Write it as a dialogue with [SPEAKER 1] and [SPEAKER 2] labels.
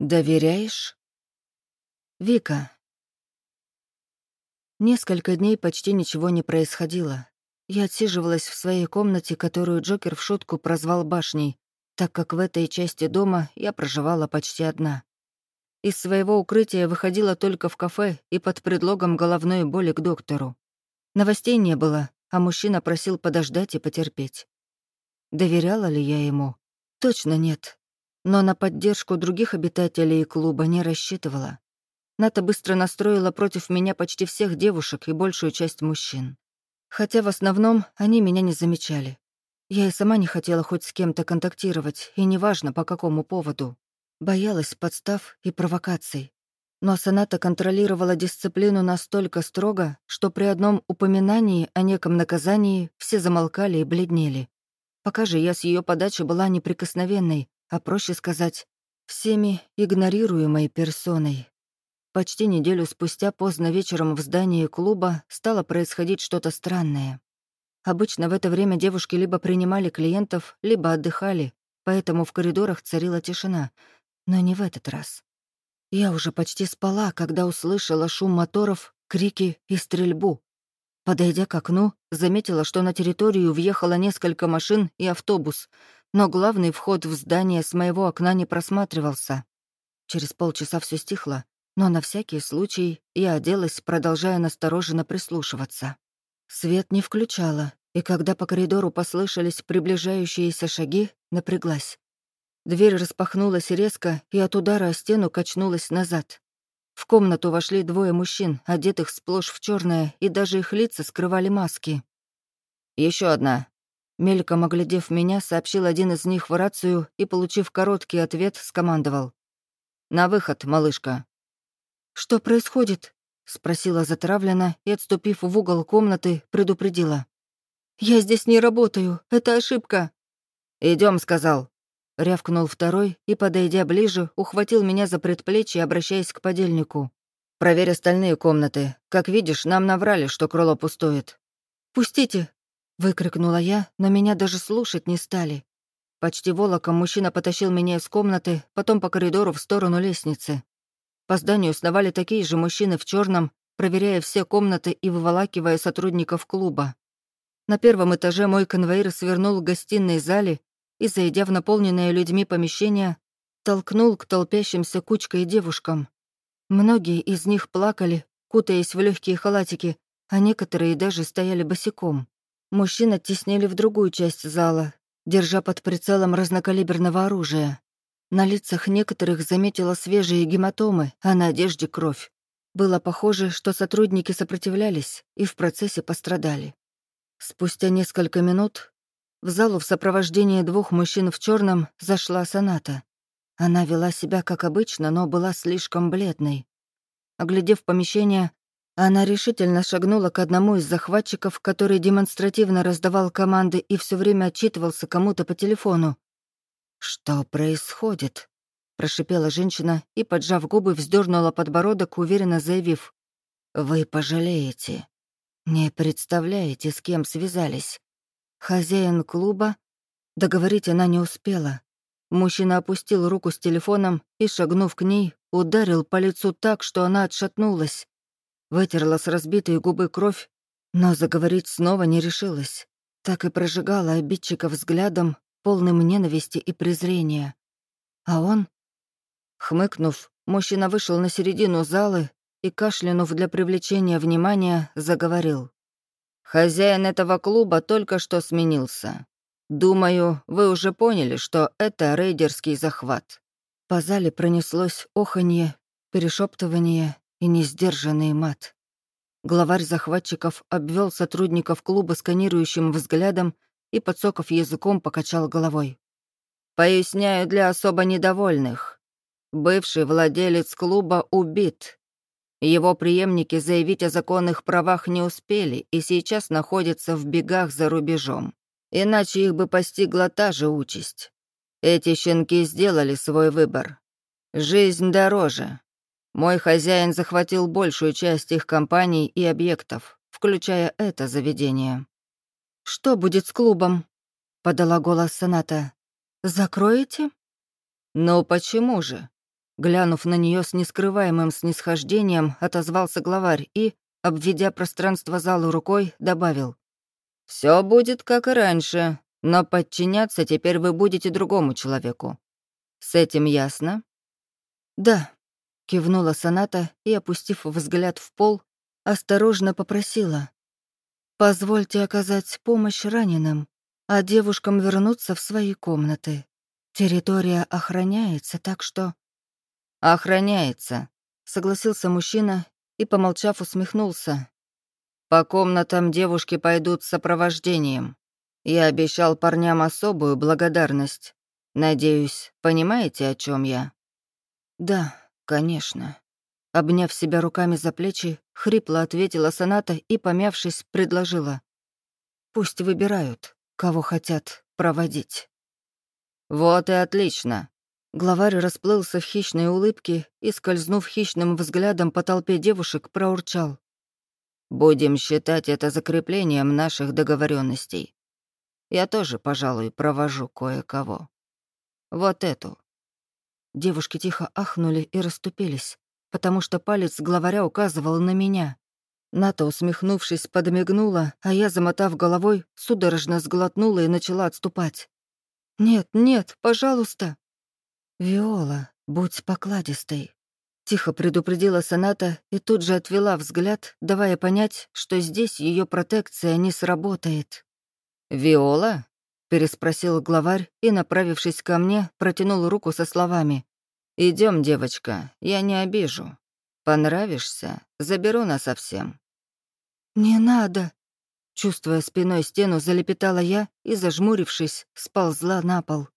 [SPEAKER 1] Доверяешь? Вика. Несколько дней почти ничего не происходило. Я отсиживалась в своей комнате, которую Джокер в шутку прозвал башней, так как в этой части дома я проживала почти одна. Из своего укрытия выходила только в кафе и под предлогом головной боли к доктору. Новостей не было, а мужчина просил подождать и потерпеть. Доверяла ли я ему? Точно нет но на поддержку других обитателей клуба не рассчитывала. Ната быстро настроила против меня почти всех девушек и большую часть мужчин. Хотя в основном они меня не замечали. Я и сама не хотела хоть с кем-то контактировать, и неважно, по какому поводу. Боялась подстав и провокаций. Но Соната контролировала дисциплину настолько строго, что при одном упоминании о неком наказании все замолкали и бледнели. Пока же я с ее подачи была неприкосновенной, а проще сказать, всеми игнорируемой персоной. Почти неделю спустя поздно вечером в здании клуба стало происходить что-то странное. Обычно в это время девушки либо принимали клиентов, либо отдыхали, поэтому в коридорах царила тишина. Но не в этот раз. Я уже почти спала, когда услышала шум моторов, крики и стрельбу. Подойдя к окну, заметила, что на территорию въехало несколько машин и автобус, но главный вход в здание с моего окна не просматривался. Через полчаса все стихло, но на всякий случай я оделась, продолжая настороженно прислушиваться. Свет не включала, и когда по коридору послышались приближающиеся шаги, напряглась. Дверь распахнулась резко, и от удара о стену качнулась назад. В комнату вошли двое мужчин, одетых сплошь в черное, и даже их лица скрывали маски. Еще одна», Мельком оглядев меня, сообщил один из них в рацию и, получив короткий ответ, скомандовал. «На выход, малышка». «Что происходит?» — спросила затравленно и, отступив в угол комнаты, предупредила. «Я здесь не работаю. Это ошибка». Идем, сказал. Рявкнул второй и, подойдя ближе, ухватил меня за предплечье, обращаясь к подельнику. «Проверь остальные комнаты. Как видишь, нам наврали, что крыло пустует». «Пустите!» Выкрикнула я, но меня даже слушать не стали. Почти волоком мужчина потащил меня из комнаты, потом по коридору в сторону лестницы. По зданию сновали такие же мужчины в черном, проверяя все комнаты и выволакивая сотрудников клуба. На первом этаже мой конвоир свернул в гостиной зале и, зайдя в наполненное людьми помещение, толкнул к толпящимся кучкой девушкам. Многие из них плакали, кутаясь в легкие халатики, а некоторые даже стояли босиком. Мужчин оттеснили в другую часть зала, держа под прицелом разнокалиберного оружия. На лицах некоторых заметила свежие гематомы, а на одежде — кровь. Было похоже, что сотрудники сопротивлялись и в процессе пострадали. Спустя несколько минут в залу в сопровождении двух мужчин в черном зашла соната. Она вела себя как обычно, но была слишком бледной. Оглядев помещение, она решительно шагнула к одному из захватчиков, который демонстративно раздавал команды и все время отчитывался кому-то по телефону. «Что происходит?» — прошипела женщина и, поджав губы, вздернула подбородок, уверенно заявив. «Вы пожалеете. Не представляете, с кем связались. Хозяин клуба?» Договорить она не успела. Мужчина опустил руку с телефоном и, шагнув к ней, ударил по лицу так, что она отшатнулась вытерла с разбитой губы кровь, но заговорить снова не решилась. Так и прожигала обидчика взглядом, полным ненависти и презрения. А он... Хмыкнув, мужчина вышел на середину залы и, кашлянув для привлечения внимания, заговорил. «Хозяин этого клуба только что сменился. Думаю, вы уже поняли, что это рейдерский захват». По зале пронеслось оханье, перешептывание и несдержанный мат. Главарь захватчиков обвел сотрудников клуба сканирующим взглядом и, подсоков языком, покачал головой. «Поясняю для особо недовольных. Бывший владелец клуба убит. Его преемники заявить о законных правах не успели и сейчас находятся в бегах за рубежом. Иначе их бы постигла та же участь. Эти щенки сделали свой выбор. Жизнь дороже, мой хозяин захватил большую часть их компаний и объектов, включая это заведение. «Что будет с клубом?» — подала голос Соната. «Закроете?» «Ну почему же? Глянув на нее с нескрываемым снисхождением, отозвался главарь и, обведя пространство зала рукой, добавил. Все будет как и раньше, но подчиняться теперь вы будете другому человеку. С этим ясно?» «Да», — кивнула Соната и, опустив взгляд в пол, осторожно попросила. «Позвольте оказать помощь раненым, а девушкам вернуться в свои комнаты. Территория охраняется, так что...» «Охраняется», — согласился мужчина и, помолчав, усмехнулся. «По комнатам девушки пойдут с сопровождением. Я обещал парням особую благодарность. Надеюсь, понимаете, о чем я?» «Да, конечно». Обняв себя руками за плечи, хрипло ответила соната и, помявшись, предложила. «Пусть выбирают, кого хотят проводить». «Вот и отлично», Главарь расплылся в хищной улыбке и, скользнув хищным взглядом по толпе девушек, проурчал. «Будем считать это закреплением наших договоренностей. Я тоже, пожалуй, провожу кое-кого. Вот эту». Девушки тихо ахнули и расступились, потому что палец главаря указывал на меня. Ната, усмехнувшись, подмигнула, а я, замотав головой, судорожно сглотнула и начала отступать. «Нет, нет, пожалуйста!» «Виола, будь покладистой», — тихо предупредила Соната и тут же отвела взгляд, давая понять, что здесь ее протекция не сработает. «Виола?» — переспросил главарь и, направившись ко мне, протянул руку со словами. Идем, девочка, я не обижу. Понравишься, заберу насовсем». «Не надо!» Чувствуя спиной стену, залепетала я и, зажмурившись, сползла на пол.